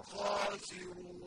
الخاسرون